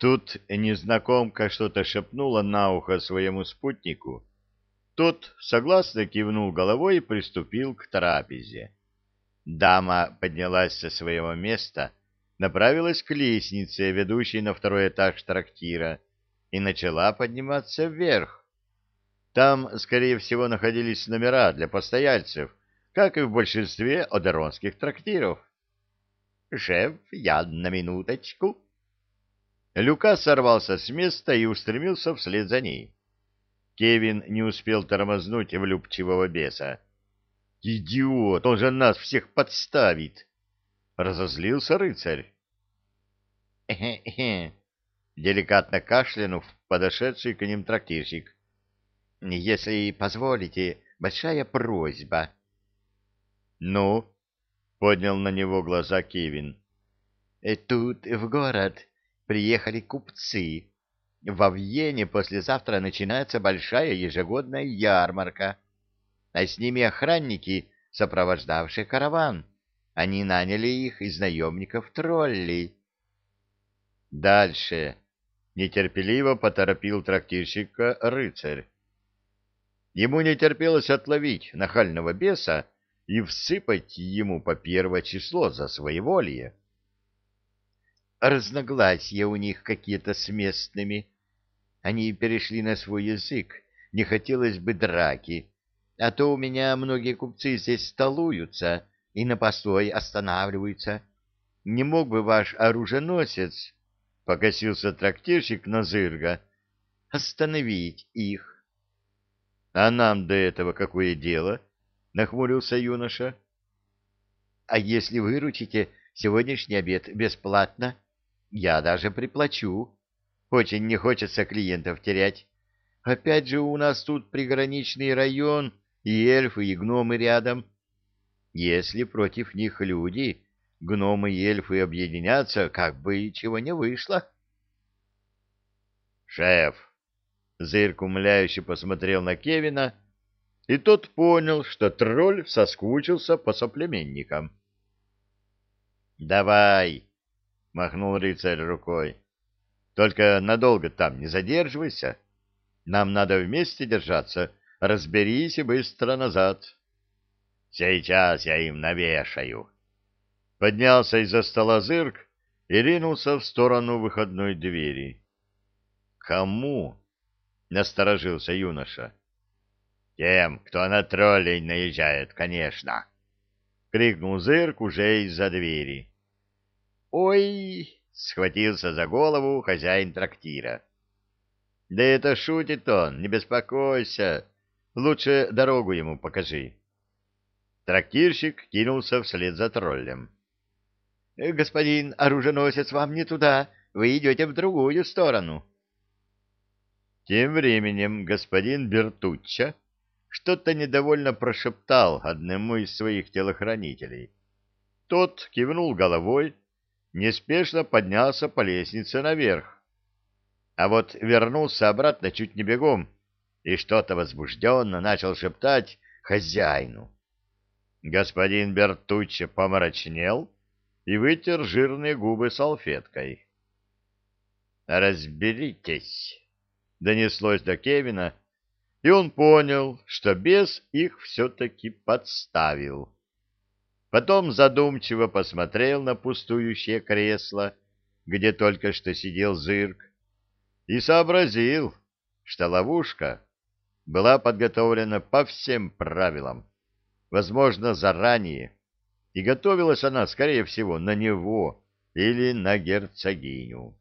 Тут незнакомка что-то шепнула на ухо своему спутнику. Тот согласно кивнул головой и приступил к трапезе. Дама поднялась со своего места, направилась к лестнице, ведущей на второй этаж трактира, и начала подниматься вверх. Там, скорее всего, находились номера для постояльцев, как и в большинстве одеронских трактиров. «Шеф, я на минуточку», Люка сорвался с места и устремился вслед за ней. Кевин не успел тормознуть влюбчивого беса. «Идиот! Он же нас всех подставит!» Разозлился рыцарь. «Эхе-эхе!» Деликатно кашлянув, подошедший к ним трактирщик. «Если позволите, большая просьба». «Ну?» — поднял на него глаза Кевин. «Тут, в город, приехали купцы. В Вьене послезавтра начинается большая ежегодная ярмарка, а с ними охранники, сопровождавшие караван. Они наняли их из наемников троллей. Дальше нетерпеливо поторопил трактирщика рыцарь. Ему не терпелось отловить нахального беса и всыпать ему по первое число за своеволие разногласия у них какие-то с местными. Они перешли на свой язык, не хотелось бы драки, а то у меня многие купцы здесь столуются и на постой останавливаются. Не мог бы ваш оруженосец, — покосился трактирщик на зырга, — остановить их? — А нам до этого какое дело? — нахмурился юноша. — А если выручите сегодняшний обед бесплатно? — я даже приплачу. Очень не хочется клиентов терять. Опять же, у нас тут приграничный район, и эльфы, и гномы рядом. Если против них люди, гномы и эльфы объединятся, как бы чего не вышло. «Шеф!» — Зырк умляюще посмотрел на Кевина, и тот понял, что тролль соскучился по соплеменникам. «Давай!» — махнул рыцарь рукой. — Только надолго там не задерживайся. Нам надо вместе держаться. Разберись и быстро назад. — Сейчас я им навешаю. Поднялся из-за стола зырк и ринулся в сторону выходной двери. — Кому? — насторожился юноша. — Тем, кто на троллей наезжает, конечно. — крикнул зырк уже из-за двери. — «Ой!» — схватился за голову хозяин трактира. «Да это шутит он, не беспокойся. Лучше дорогу ему покажи». Трактирщик кинулся вслед за троллем. «Господин оруженосец, вам не туда, вы идете в другую сторону». Тем временем господин Бертучча что-то недовольно прошептал одному из своих телохранителей. Тот кивнул головой, неспешно поднялся по лестнице наверх. А вот вернулся обратно чуть не бегом и что-то возбужденно начал шептать хозяину. Господин Бертуччи помрачнел и вытер жирные губы салфеткой. «Разберитесь!» — донеслось до Кевина, и он понял, что бес их все-таки подставил. Потом задумчиво посмотрел на пустующее кресло, где только что сидел зырк, и сообразил, что ловушка была подготовлена по всем правилам, возможно, заранее, и готовилась она, скорее всего, на него или на герцогиню.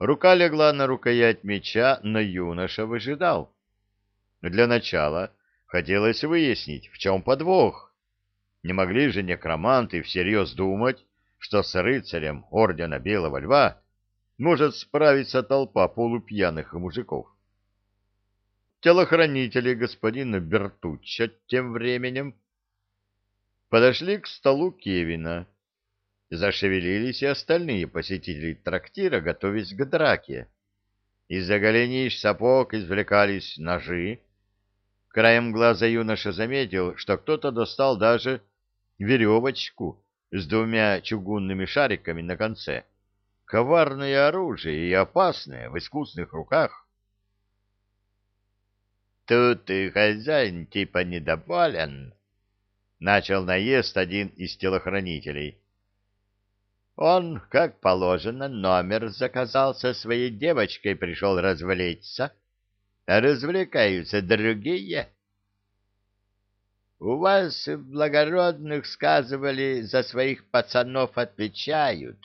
Рука легла на рукоять меча, но юноша выжидал. Для начала хотелось выяснить, в чем подвох. Не могли же некроманты всерьез думать, что с рыцарем ордена Белого Льва может справиться толпа полупьяных мужиков. Телохранители господина Бертучча тем временем подошли к столу Кевина. Зашевелились и остальные посетители трактира, готовясь к драке. Из-за голенищ сапог извлекались ножи. Краем глаза юноша заметил, что кто-то достал даже веревочку с двумя чугунными шариками на конце, коварное оружие и опасное в искусных руках. Тут и хозяин типа недоволен, — начал наезд один из телохранителей. Он, как положено, номер заказал со своей девочкой, пришел развлечься, развлекаются другие. У вас, благородных, сказывали, за своих пацанов отвечают.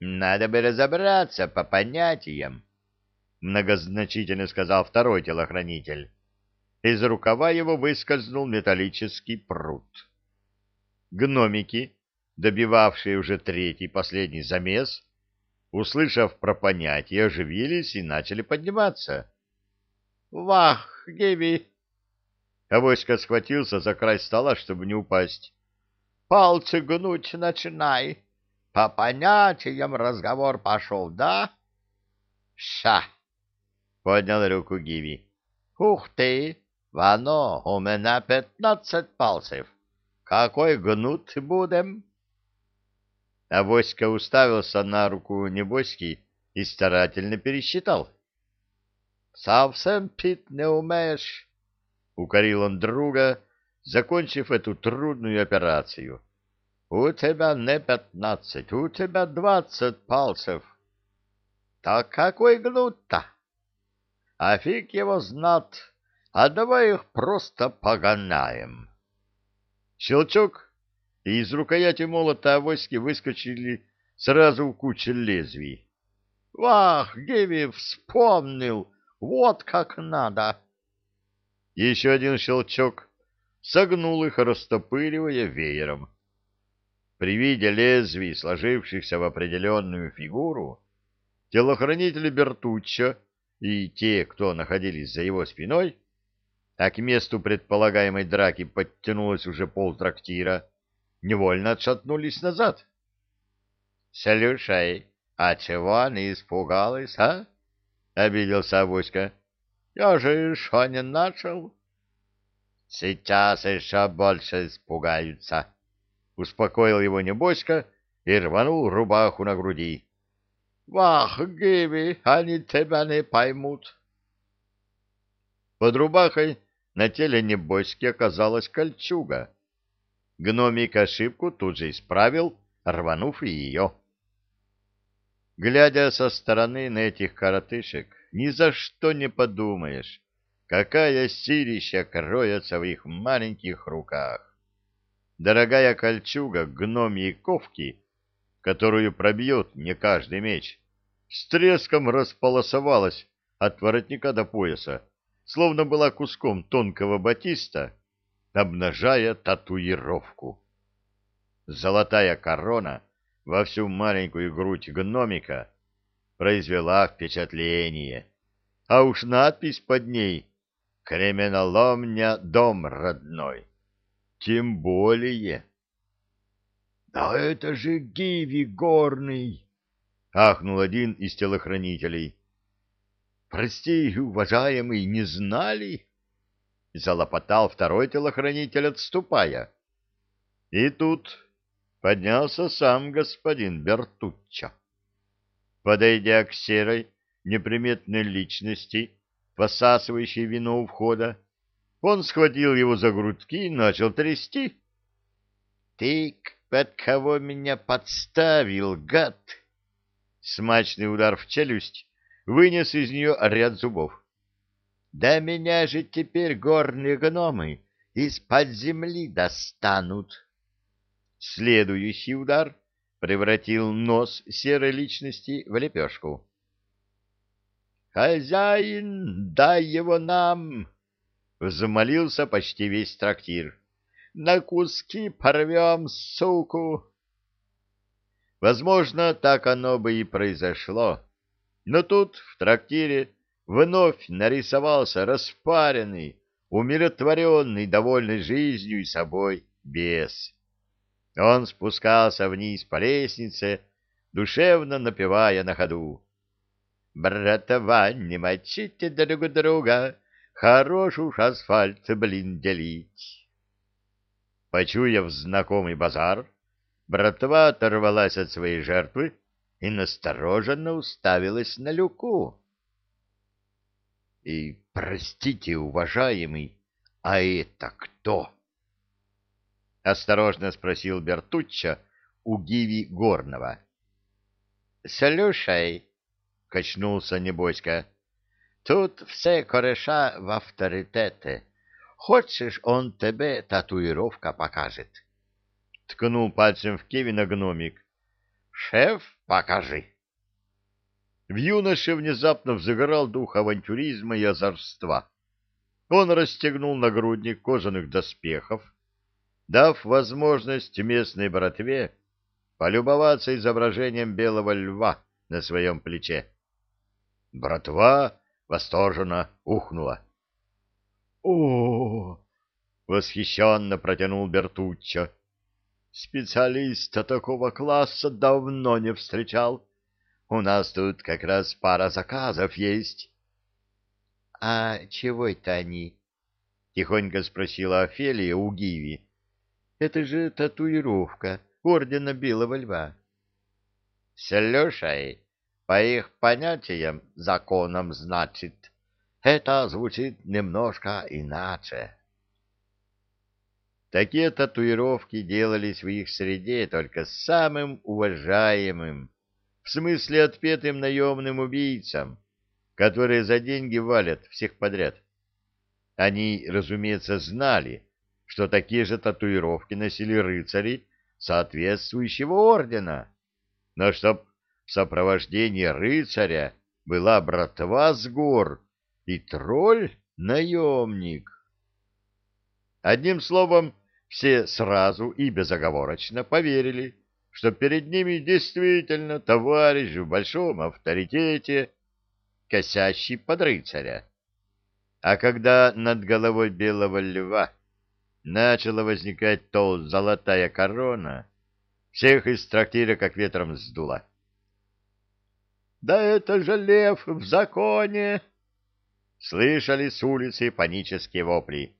Надо бы разобраться по понятиям, — многозначительно сказал второй телохранитель. Из рукава его выскользнул металлический пруд. Гномики, добивавшие уже третий последний замес, услышав про понятие, оживились и начали подниматься. — Вах, Геви! Авоська схватился за край стола, чтобы не упасть. — Пальцы гнуть начинай. По понятиям разговор пошел, да? — Ша! — поднял руку Гиви. — Ух ты! Вано, у меня пятнадцать пальцев. Какой гнут будем? Авоська уставился на руку небоськи и старательно пересчитал. — Совсем пить не умеешь? — укорил он друга, закончив эту трудную операцию. — У тебя не пятнадцать, у тебя двадцать пальцев. — Так какой гнут-то? — А фиг его знат, а давай их просто погонаем. Щелчок, и из рукояти молота авоськи выскочили сразу куча лезвий. — Вах, Гиви, вспомнил! Вот как надо! — еще один щелчок согнул их, растопыривая веером. При виде лезвий, сложившихся в определенную фигуру, телохранители Бертуччо и те, кто находились за его спиной, а к месту предполагаемой драки подтянулось уже пол невольно отшатнулись назад. — Слушай, а чего она испугалась, а? — обиделся Авоська. Я же еще не начал. Сейчас еще больше испугаются. Успокоил его небоська и рванул рубаху на груди. Вах, Гиви, они тебя не поймут. Под рубахой на теле небоськи оказалась кольчуга. Гномик ошибку тут же исправил, рванув и ее. Глядя со стороны на этих коротышек, ни за что не подумаешь, какая силища кроется в их маленьких руках. Дорогая кольчуга гномьей ковки, которую пробьет не каждый меч, с треском располосовалась от воротника до пояса, словно была куском тонкого батиста, обнажая татуировку. Золотая корона во всю маленькую грудь гномика произвела впечатление. А уж надпись под ней «Кременоломня, дом родной». Тем более. — Да это же Гиви горный! — ахнул один из телохранителей. — Прости, уважаемый, не знали? — залопотал второй телохранитель, отступая. И тут поднялся сам господин Бертуччо. Подойдя к серой, неприметной личности, посасывающей вино у входа, он схватил его за грудки и начал трясти. — Ты под кого меня подставил, гад? Смачный удар в челюсть вынес из нее ряд зубов. — Да меня же теперь горные гномы из-под земли достанут. Следующий удар превратил нос серой личности в лепешку. «Хозяин, дай его нам!» — взмолился почти весь трактир. «На куски порвем, суку!» Возможно, так оно бы и произошло, но тут, в трактире, вновь нарисовался распаренный, умиротворенный, довольный жизнью и собой бес. Он спускался вниз по лестнице, душевно напевая на ходу. «Братова, не мочите друг друга, хорош уж асфальт, блин, делить». Почуяв знакомый базар, братва оторвалась от своей жертвы и настороженно уставилась на Люку. — И простите, уважаемый, а это кто? — осторожно спросил Бертуччо у Гиви Горного. — Слушай, — качнулся Небоська, — тут все кореша в авторитете. Хочешь, он тебе татуировка покажет? Ткнул пальцем в Кевина гномик. Шеф, покажи. В юноше внезапно взыграл дух авантюризма и озорства. Он расстегнул нагрудник кожаных доспехов, дав возможность местной братве полюбоваться изображением белого льва на своем плече. Братва восторженно ухнула. О! восхищенно протянул Бертуччо. Специалиста такого класса давно не встречал. У нас тут как раз пара заказов есть. — А чего это они? — тихонько спросила Офелия у Гиви. — Это же татуировка ордена Белого Льва. — Слушай, по их понятиям, законам, значит, это звучит немножко иначе. Такие татуировки делались в их среде только самым уважаемым, в смысле отпетым наемным убийцам, которые за деньги валят всех подряд. Они, разумеется, знали, что такие же татуировки носили рыцари соответствующего ордена, но чтоб в сопровождении рыцаря была братва с гор, и тролль-наемник. Одним словом, все сразу и безоговорочно поверили, что перед ними действительно товарищ в большом авторитете, косящий под рыцаря. А когда над головой белого льва начала возникать то золотая корона, всех из трактира как ветром сдуло. — Да это же лев в законе! слышали с улицы панические вопли.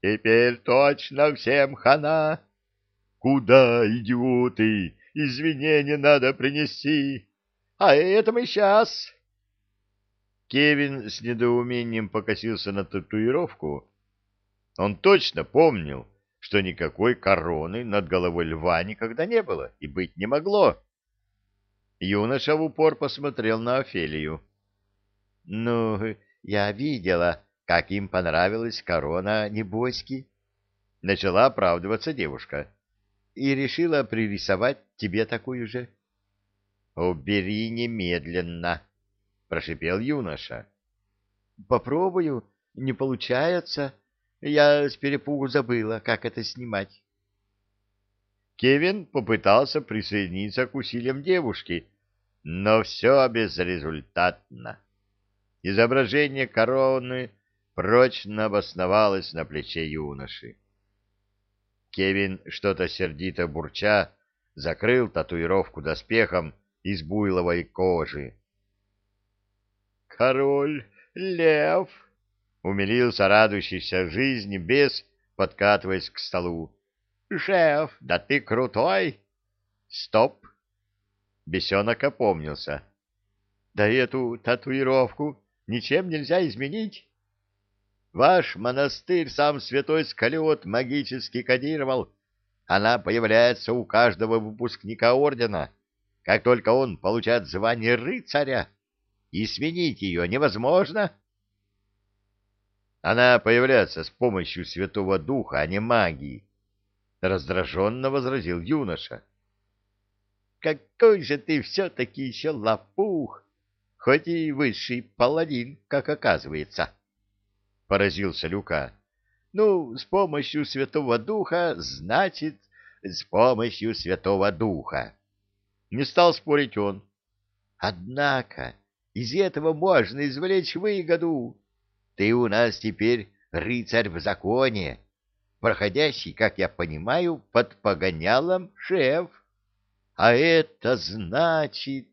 «Теперь точно всем хана!» «Куда, идиоты? Извинения надо принести!» «А это мы сейчас!» Кевин с недоумением покосился на татуировку. Он точно помнил, что никакой короны над головой льва никогда не было и быть не могло. Юноша в упор посмотрел на Офелию. — Ну, я видела, как им понравилась корона Небоськи. Начала оправдываться девушка. И решила пририсовать тебе такую же. — Убери немедленно, — прошипел юноша. — Попробую. Не получается. Я с перепугу забыла, как это снимать. Кевин попытался присоединиться к усилиям девушки, но все безрезультатно. Изображение короны прочно обосновалось на плече юноши. Кевин, что-то сердито бурча, закрыл татуировку доспехом из буйловой кожи. «Король, лев!» — умилился радующийся жизни бес, подкатываясь к столу. «Шеф, да ты крутой!» «Стоп!» Бесенок опомнился. «Да эту татуировку ничем нельзя изменить. Ваш монастырь сам святой Скалиот магически кодировал. Она появляется у каждого выпускника ордена, как только он получает звание рыцаря, и сменить ее невозможно. Она появляется с помощью Святого Духа, а не магии, — раздраженно возразил юноша. — Какой же ты все-таки еще лопух! хоть и высший паладин, как оказывается. Поразился Люка. Ну, с помощью Святого Духа, значит, с помощью Святого Духа. Не стал спорить он. Однако из этого можно извлечь выгоду. Ты у нас теперь рыцарь в законе, проходящий, как я понимаю, под погонялом шеф. А это значит...